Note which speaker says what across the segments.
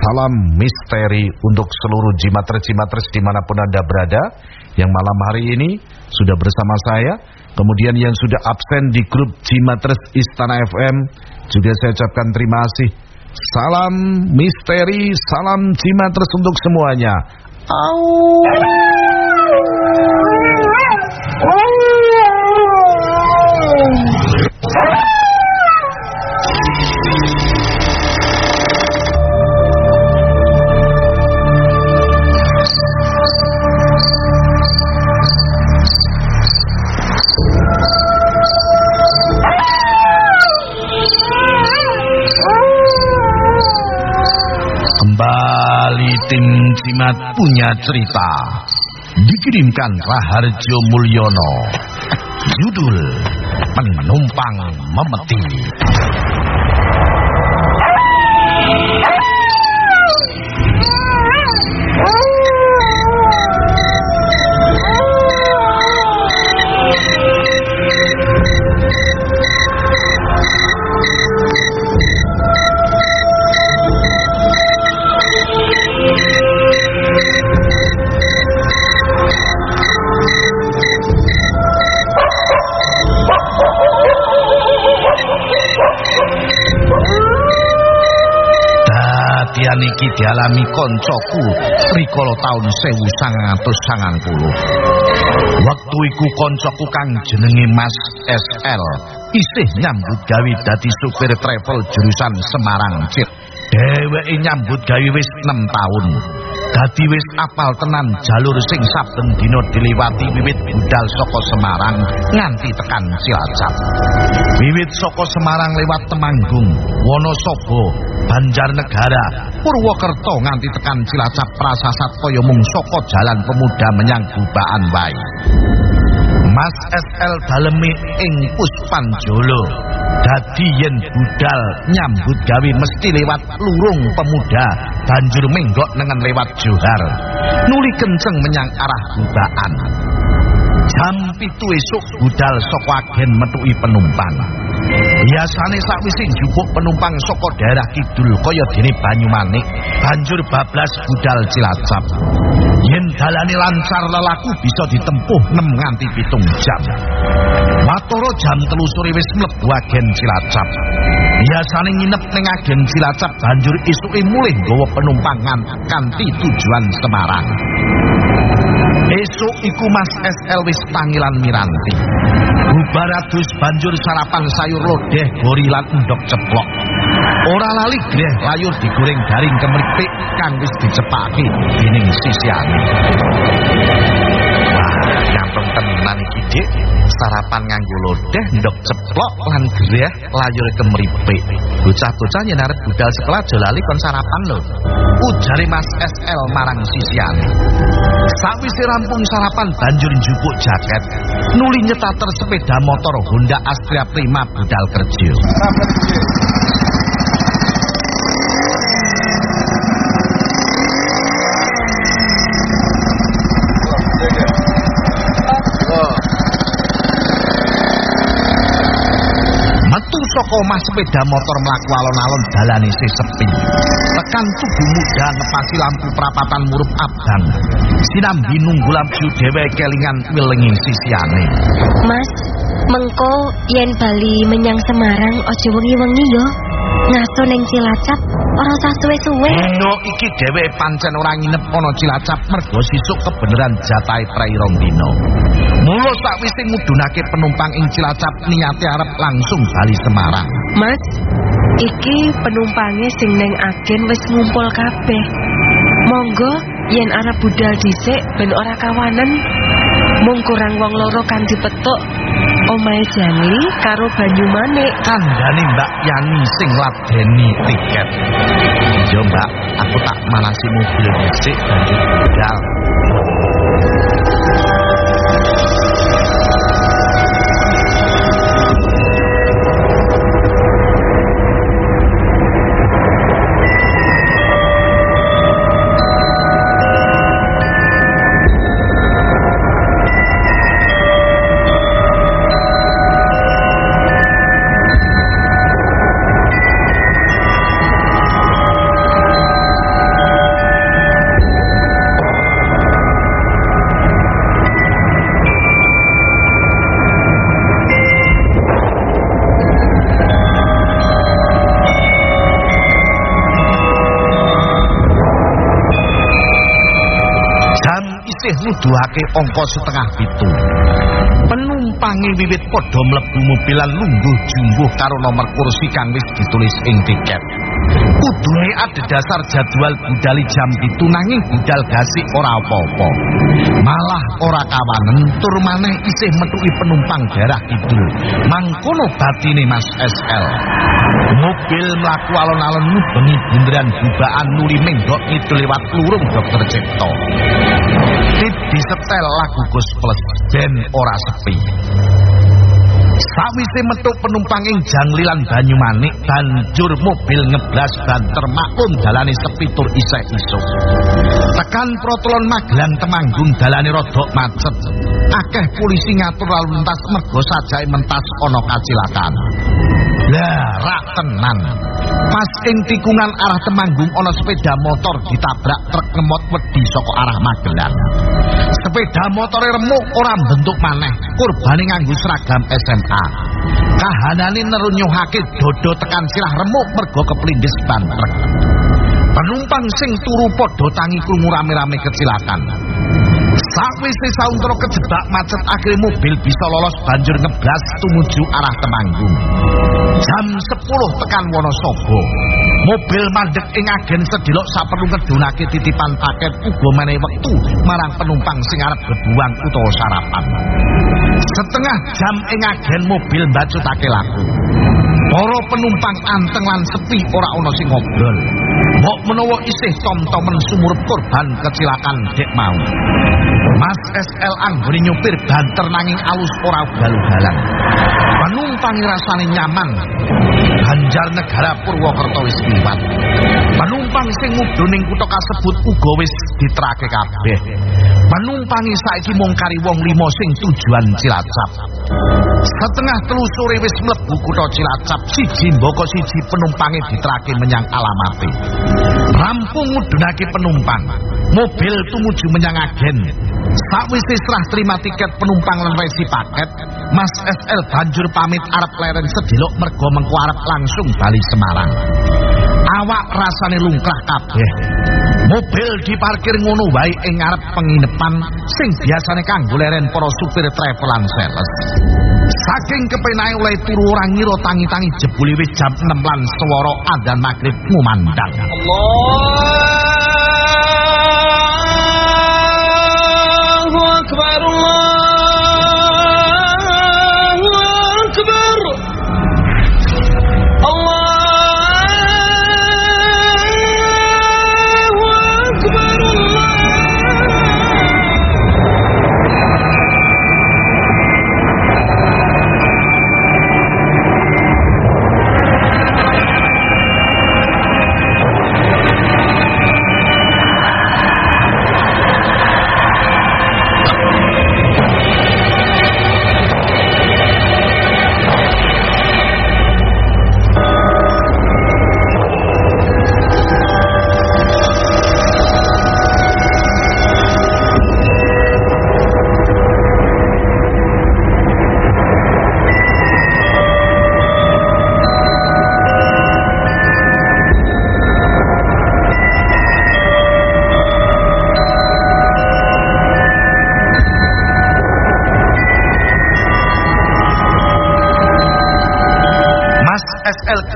Speaker 1: Salam misteri untuk seluruh jimatres-jimatres di mana pun Anda berada Yang malam hari ini sudah bersama saya. Kemudian yang sudah absen di grup Jimatres Istana FM Juga saya ucapkan terima kasih. Salam misteri, salam Jimatres untuk semuanya. Au. Kembali tim Cimat punya cerita. Dikirimkan Raharjo Mulyono. Judul Penumpang Memeti Dadian iki dialami koncoku rikala taun 1990. Waktu iku koncoku kang jenenge Mas SL isih nyambut gawe dadi supir travel jurusan Semarang Cit. Dheweke nyambut gawe wis 6 taun. Dadi wis apal tenan jalur sing saben dina diliwati wiwit budal saka Semarang nganti tekan Cilacap. Wiwit saka Semarang lewat Temanggung, Wonosobo, Banjarnegara, Purwokerto nganti tekan Cilacap prasasat kaya mung saka jalan pemuda menyang Gubaan wae. Mas SL dalemi ing Puspanjolo. Dadi yen budal nyambut gawe mesti lewat lurung pemuda banjur menggok nengen lewat Johar. Nuli kenceng menyang arah Gubaan. Jam pitu esuk budal saka agen metuki penumpang. Biasane sakwise njupuk penumpang saka daerah kidul kaya dene Banyumanik, banjur bablas budal Cilacap. Yen dalane lancar lelaku bisa ditempuh 6 nganti pitung jam. Watara jam telu sore wis mlebu agen Cilacap. Biasane nginep ning agen Cilacap banjur esuke mulih nggawa penumpang kanthi tujuan Semarang. Esuk iku Mas SL wis panggilan Miranti. Bubaradus banjur sarapan sayur lodeh gorilan endok ceplok. Ora lali greh layur digoreng garing kemripik kang wis dicepake dening sisiane. Wah, nyampung tenan iki, Dik. Sarapan nganggo lodeh ndok ceplok lan greh layur kemripik. Bocah-bocah yen arep budal sekolah aja lali kon sarapan lho. Ujare Mas SL marang sisiane. Sawise rampung sarapan banjur njupuk jaket, nuli nyetater sepeda motor Honda Astria Prima budal kerja. Omah sepeda motor mlaku alon-alon dalane isih sepi. Tekan tugu muda ngepasi lampu perapatan murup abang. Sinambi nunggu lampu dhewe kelingan wilengi sisiane.
Speaker 2: Mas, mengko yen bali menyang Semarang aja wengi-wengi yo. Ngaso ning Cilacap ora usah suwe-suwe.
Speaker 1: No iki dhewe pancen ora nginep ana Cilacap mergo sisuk kebeneran jatahe prai rong dina. Mula sakwise ngudunake penumpang ing Cilacap niate arep langsung bali Semarang.
Speaker 2: Mas, iki penumpange sing ning agen wis ngumpul kabeh. Monggo yen arep budal dhisik ben ora kawanen. Mung kurang wong loro kan dipetuk. Omahe Jani karo Banyumanik.
Speaker 1: Kandhane Mbak Yani sing ladeni tiket. Yo Mbak, aku tak manasi mobil dhisik banjur budal. Nuduhake angka setengah pitu. Penumpange wiwit padha mlebu mobil lan lungguh jumbuh karo nomor kursi kang wis ditulis ing tiket. Kudune ada jadwal budali jam itu nanging budal gasik ora apa-apa. Malah ora kawanen tur maneh isih metuki penumpang daerah kidul. Mangkono batine Mas SL. Mobil mlaku alon-alon ngubengi bunderan bubaan nuli menggok itu lewat lurung dokter Cipto. Disetel lagu Gus Plus ben ora sepi. Sawise metu penumpang ing janglilan Banyumanik banjur mobil ngeblas banter maklum dalane sepi tur isih isuk. Tekan protolon Magelang Temanggung dalane rodok macet. Akeh polisi ngatur lalu lintas mergo sajake mentas ana kacilakan. Lah, rak tenan. Pas ing tikungan arah Temanggung ana sepeda motor ditabrak truk ngemot wedi saka arah Magelang. Sepeda motore remuk ora bentuk maneh, kurbane nganggo seragam SMA. Kahanane nerunyuhake dodo tekan sirah remuk mergo keplindis ban truk. Penumpang sing turu padha tangi krungu rame-rame kecelakaan. Sakwise sauntara kejebak macet akhirnya mobil bisa lolos banjur ngeblas tumuju arah Temanggung. Jam 10 tekan Wonosobo. Mobil mandek ing agen sedilok saperlu ngedunake titipan paket uga menehi wektu marang penumpang sing arep bebuang utawa sarapan. Setengah jam ing agen mobil mbacutake laku. Para penumpang anteng lan sepi ora ana sing ngobrol. Mbok menawa isih tom-tomen sumur korban kecelakaan dek mau. Mas SL anggone nyupir banter nanging alus ora ugal-ugalan. Penumpang rasane nyaman. Banjar negara Purwokerto wis liwat. Penumpang sing mudhun ning kutha kasebut uga wis diterake kabeh. Penumpangi saiki mung kari wong limo sing tujuan Cilacap. Setengah telu sore wis mlebu kutha Cilacap, siji mboko siji penumpange diterake menyang alamate. Rampung mudhunake penumpang. Mobil tumuju menyang agen. Sakwise serah terima tiket penumpang lan resi paket, Mas SL banjur pamit arep lereng sedilok mergo mengko arep langsung bali Semarang. Awak rasane lungkrah kabeh. Mobil diparkir ngono wae ing ngarep penginepan sing biasane kanggo leren para supir travel lan sales. Saking kepenae oleh turu ora ngira tangi-tangi jebule wis jam 6 lan swara adzan magrib ngumandang.
Speaker 3: Allahu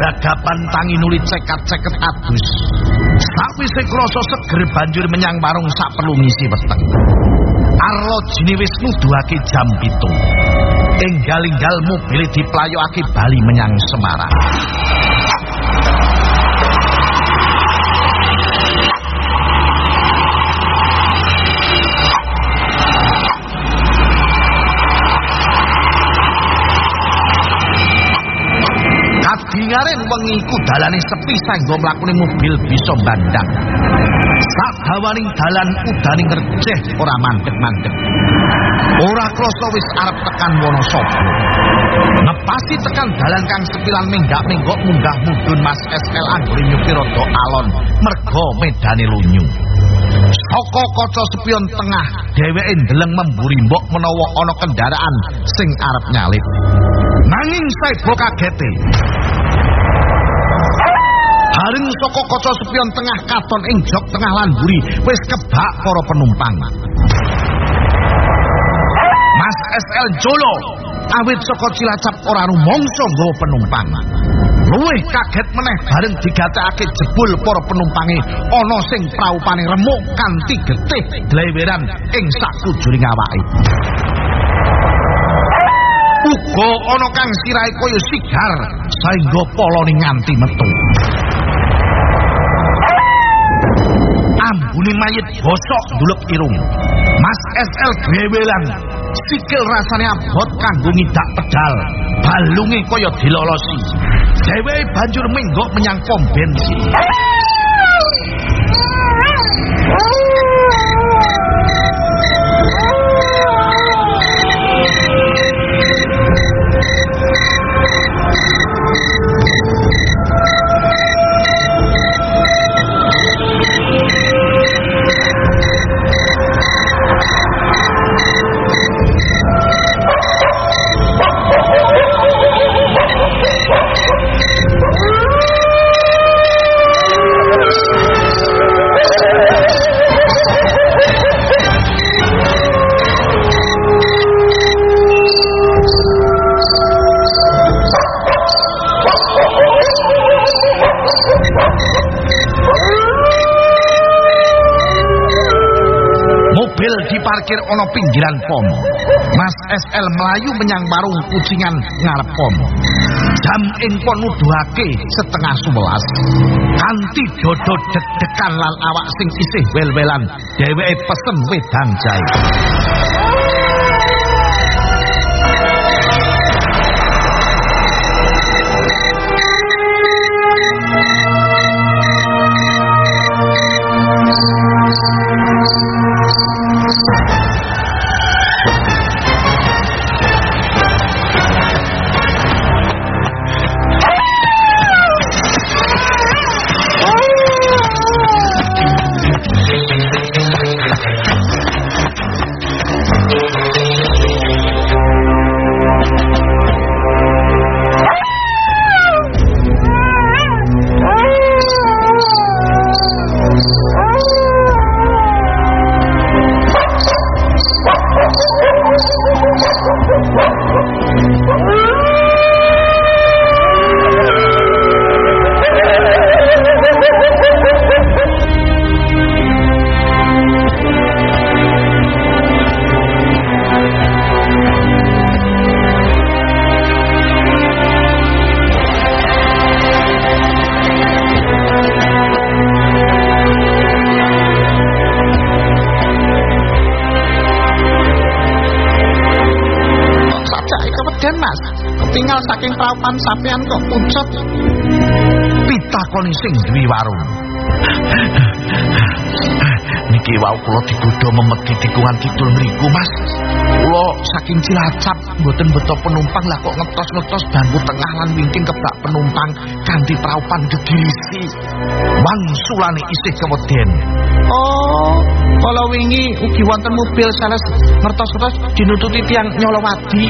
Speaker 1: SL gragapan tangi nuli cekat-ceket adus. Sawise krasa seger banjur menyang warung sak perlu ngisi weteng. Arlo jine wis nuduhake jam pitu. Enggal-enggal mobil diplayokake bali menyang Semarang. Kadingaren wengi iku dalane sepi sanggo mlakune mobil bisa bandang. Sadawaning dalan udane ngerjeh ora mandek-mandek. Ora krasa wis arep tekan Wonosobo. Ngepasi tekan dalan kang sepilan menggak-menggok munggah mudhun Mas SL nyupir rada alon merga medane lunyu. Saka kaca spion tengah dheweke ndeleng memburi mbok menawa ana kendaraan sing arep nyalip. Nanging sebo kagete. Haring saka kaca spion tengah katon ing jok tengah lan buri wis kebak para penumpang. SL Jolo awit saka Cilacap ora rumangsa nggawa penumpang. Luwih kaget meneh bareng digatekake jebul para penumpange ana sing praupane remuk kanthi getih dleweran ing sakujuring awake. Uga ana kang sirahe kaya sigar saengga polone nganti metu. Ambune mayit bosok ndulek irung. Mas SL grewelan sikil rasane abot kanggo ngidak pedal balunge kaya dilolosi. Dheweke banjur menggok menyang pom bensin Diparkir ana pinggiran pom. Mas SL melayu menyang warung kucingan ngarep pom. Jam info nuduhake setengah sebelas. Kanti dodo deg-degan lan awak sing isih wel-welan. Dheweke pesen wedang jahe.
Speaker 4: Praupan sampean kok pucet.
Speaker 1: pitakoni sing duwi warung. Niki wau kula digodha memet di tikungan kidul mriku, Mas. Kula saking Cilacap mboten beto penumpang lah kok ngetos-ngetos dangu tengah lan wingking kebak penumpang kanthi praupan gegirisi. Wangsulane isih keweden.
Speaker 4: Oh, kalau wingi ugi wonten mobil sales ngertos-ngertos dinututi tiang nyolowadi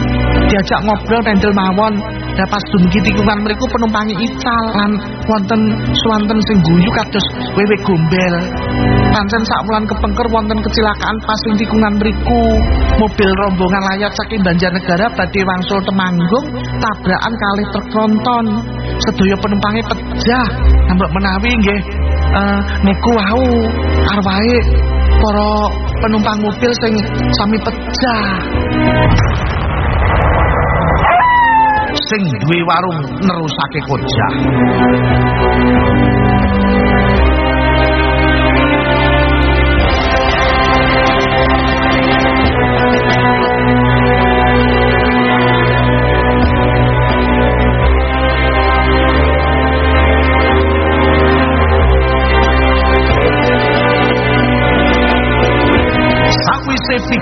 Speaker 4: diajak ngobrol pendel mawon Lah pas dumugi tikungan mriku penumpangi ical lan wonten swanten sing guyu kados wewe gombel. Pancen sak wulan kepengker wonten kecelakaan pas ing tikungan mriku. Mobil rombongan layar saking Banjarnegara badhe wangsul Temanggung tabrakan kalih truk tronton. Sedaya penumpange pejah. Ambek menawi nggih eh niku wau arwahe para penumpang mobil sing sami pecah.
Speaker 1: Sing duwe warung nerusake kojah.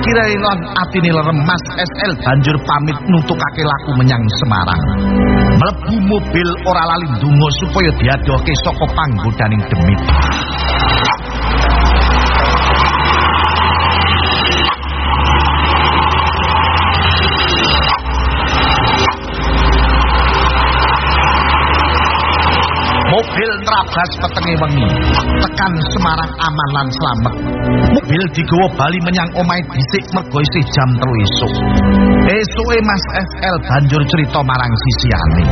Speaker 1: Pikirane lan atine leremas SL banjur pamit nutukake laku menyang Semarang. Mlebu mobil ora lali ndonga supaya diadohke saka panggodaning demit. mobil trabas petenge wengi. Tekan Semarang aman lan slamet mobil digawa bali menyang omahe dhisik mergo isih jam 3 esuk. Esuke Mas SL banjur cerita marang sisiane.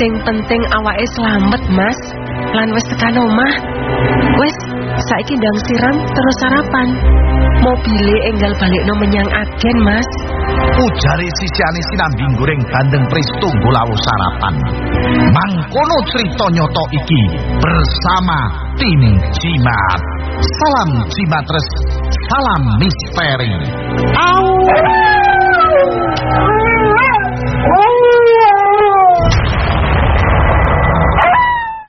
Speaker 2: Sing penting awake slamet, Mas. Lan wis tekan omah. Wis, saiki ndang siram terus sarapan. Mobile enggal balikno menyang agen, Mas.
Speaker 1: ujare sisiane sinambi goreng bandeng pris tunggu lawu sarapan mangkono cerita nyoto iki bersama tim Jimat salam Jimatres salam misteri
Speaker 4: Au.